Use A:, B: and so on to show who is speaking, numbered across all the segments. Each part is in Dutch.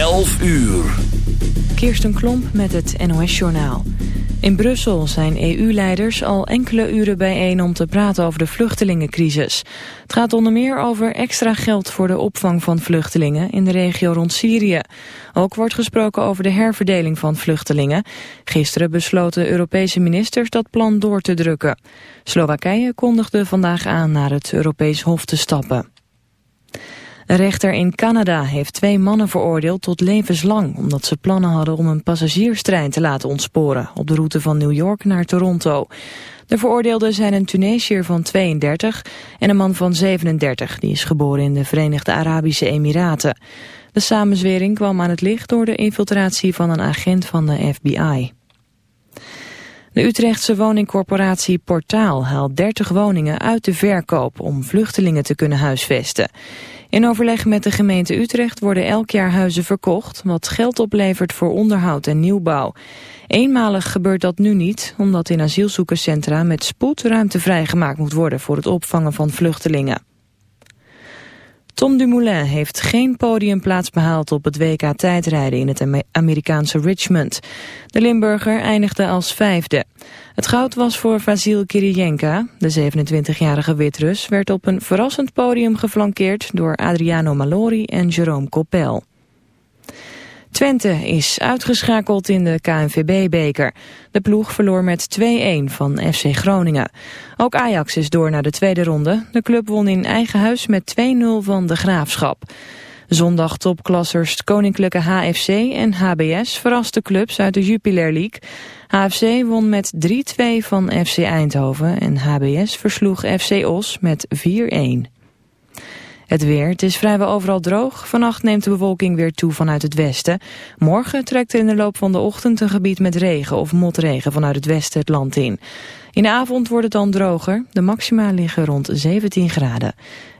A: 11 uur.
B: Kirsten Klomp met het NOS-journaal. In Brussel zijn EU-leiders al enkele uren bijeen om te praten over de vluchtelingencrisis. Het gaat onder meer over extra geld voor de opvang van vluchtelingen in de regio rond Syrië. Ook wordt gesproken over de herverdeling van vluchtelingen. Gisteren besloten Europese ministers dat plan door te drukken. Slowakije kondigde vandaag aan naar het Europees Hof te stappen. Een rechter in Canada heeft twee mannen veroordeeld tot levenslang... omdat ze plannen hadden om een passagierstrein te laten ontsporen... op de route van New York naar Toronto. De veroordeelden zijn een Tunesiër van 32 en een man van 37... die is geboren in de Verenigde Arabische Emiraten. De samenzwering kwam aan het licht door de infiltratie van een agent van de FBI. De Utrechtse woningcorporatie Portaal haalt 30 woningen uit de verkoop om vluchtelingen te kunnen huisvesten. In overleg met de gemeente Utrecht worden elk jaar huizen verkocht, wat geld oplevert voor onderhoud en nieuwbouw. Eenmalig gebeurt dat nu niet, omdat in asielzoekerscentra met spoed ruimte vrijgemaakt moet worden voor het opvangen van vluchtelingen. Tom Dumoulin heeft geen podiumplaats behaald op het WK tijdrijden in het Amerikaanse Richmond. De Limburger eindigde als vijfde. Het goud was voor Vasil Kirijenka. De 27-jarige Witrus werd op een verrassend podium geflankeerd door Adriano Malori en Jerome Coppel. Twente is uitgeschakeld in de KNVB-beker. De ploeg verloor met 2-1 van FC Groningen. Ook Ajax is door naar de tweede ronde. De club won in eigen huis met 2-0 van de Graafschap. Zondag topklassers Koninklijke HFC en HBS verrasten clubs uit de Jupiler League. HFC won met 3-2 van FC Eindhoven en HBS versloeg FC Os met 4-1. Het weer, het is vrijwel overal droog. Vannacht neemt de bewolking weer toe vanuit het westen. Morgen trekt er in de loop van de ochtend een gebied met regen of motregen vanuit het westen het land in. In de avond wordt het dan droger. De maxima liggen rond 17 graden.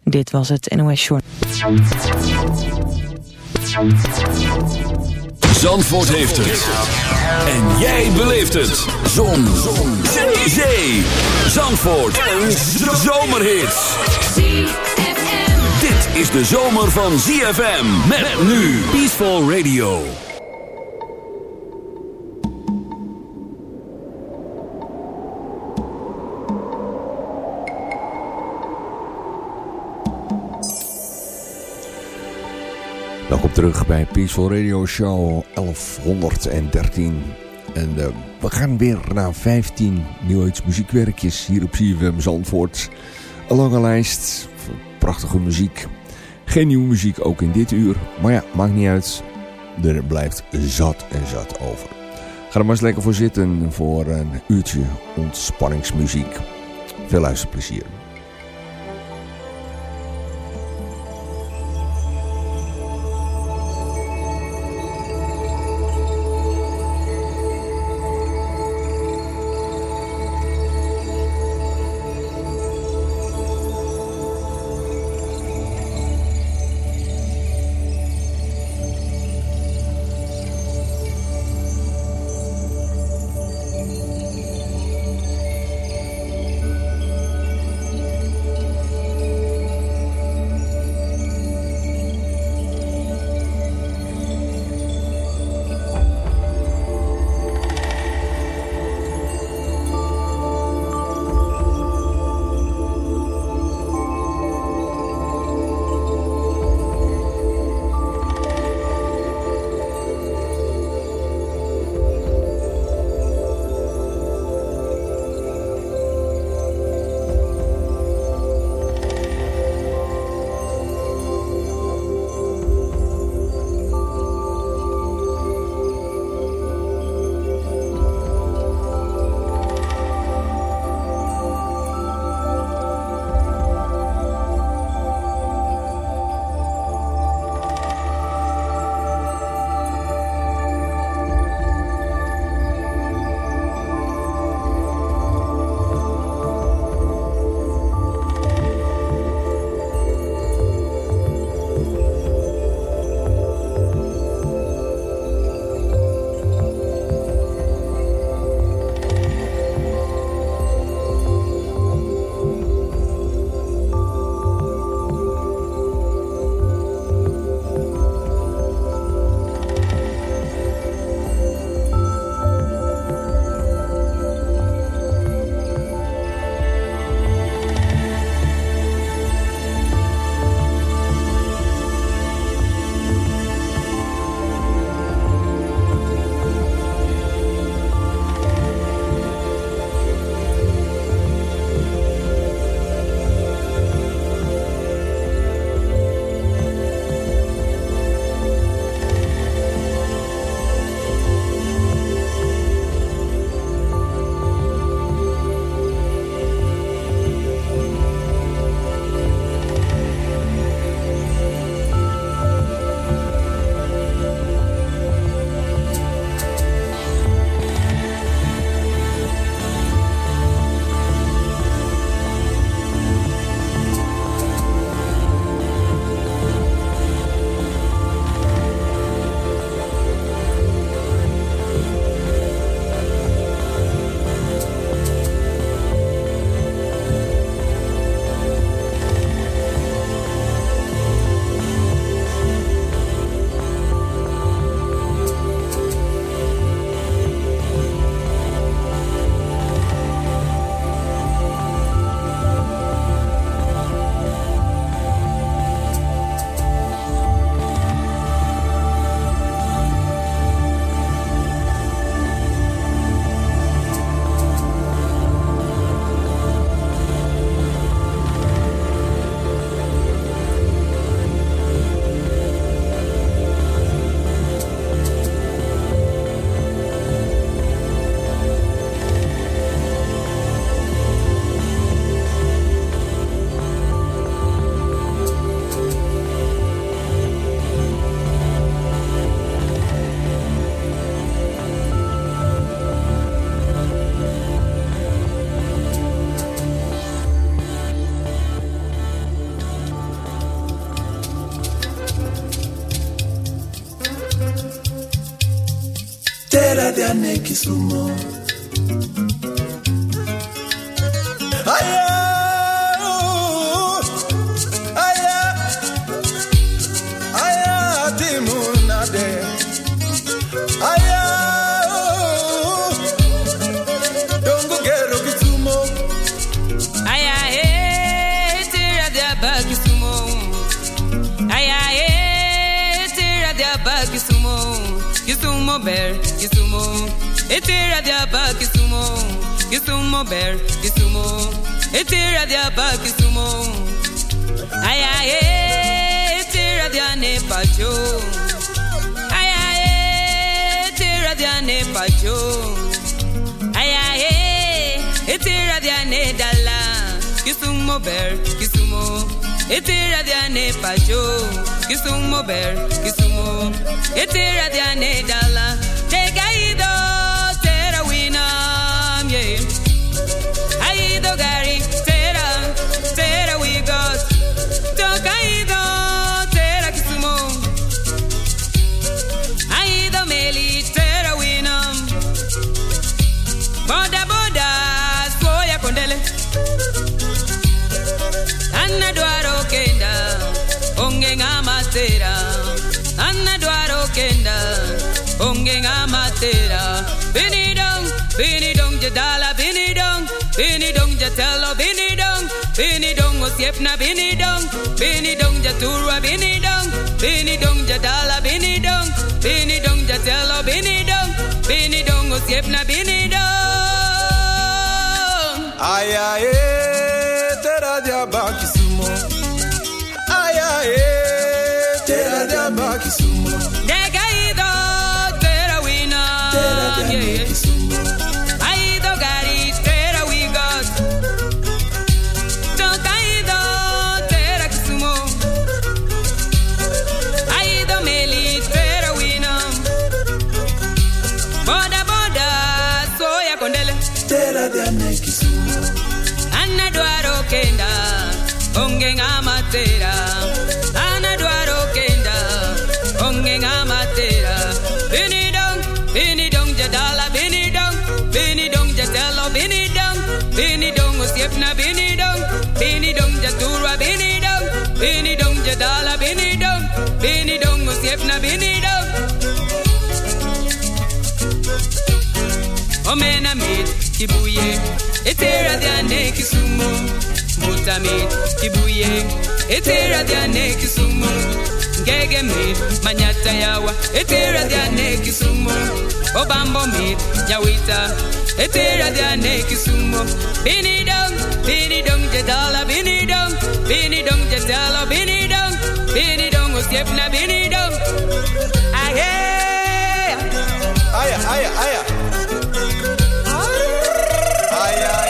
B: Dit was het NOS Short.
A: Zandvoort heeft het. En jij beleeft het. Zon. Zon. Zee. Zandvoort. Een zomerhit is de zomer van ZFM. Met, nu Peaceful Radio.
C: Welkom terug bij Peaceful Radio Show 1113. En uh, we gaan weer naar 15 New muziekwerkjes hier op CFM Zandvoort. Een lange lijst van prachtige muziek. Geen nieuwe muziek, ook in dit uur. Maar ja, maakt niet uit. Er blijft zat en zat over. Ga er maar eens lekker voor zitten voor een uurtje ontspanningsmuziek. Veel luisterplezier.
D: Kisumu. Aya, aya, aya, Aya, hey.
E: Aya, hey, Etira diaba Kisumo, Kisumo bear, Kisumo. Etira diaba Kisumo. Ay ay eh, ay, etira diane pacho. Ay ay eh, ay, etira diane pacho. Ay ay eh, ay, etira diane dala. Kisumo bear, Kisumo. Etira diane pacho. Kisumo bear, Kisumo. Etira diane dala. Ngamatera. Anna duaro kenda, onge ngamatera. Bini dong, bini dong jadala, bini dong, bini dong jatelo, bini dong, bini dong osiepna, bini dong, bini dong jaturwa, bini dong, bini dong jadala, bini dong, bini dong jatelo, bini dong, bini dong osiepna, bini dong.
D: Aya, eh,
E: omenamid kibuye. Etera dyane muta mutamid kibuye. Etera dyane gege ngegemid manyata yawa. Etera dyane kisumu. Obambomid yawita etera the aneki sumo Bini dong Bini dong Jetala Bini dong. Bini dong binidong jedala binidong binidong jedala binidong binidong osyepna binidong aye.
D: Aye aye aye
F: yeah,
A: yeah.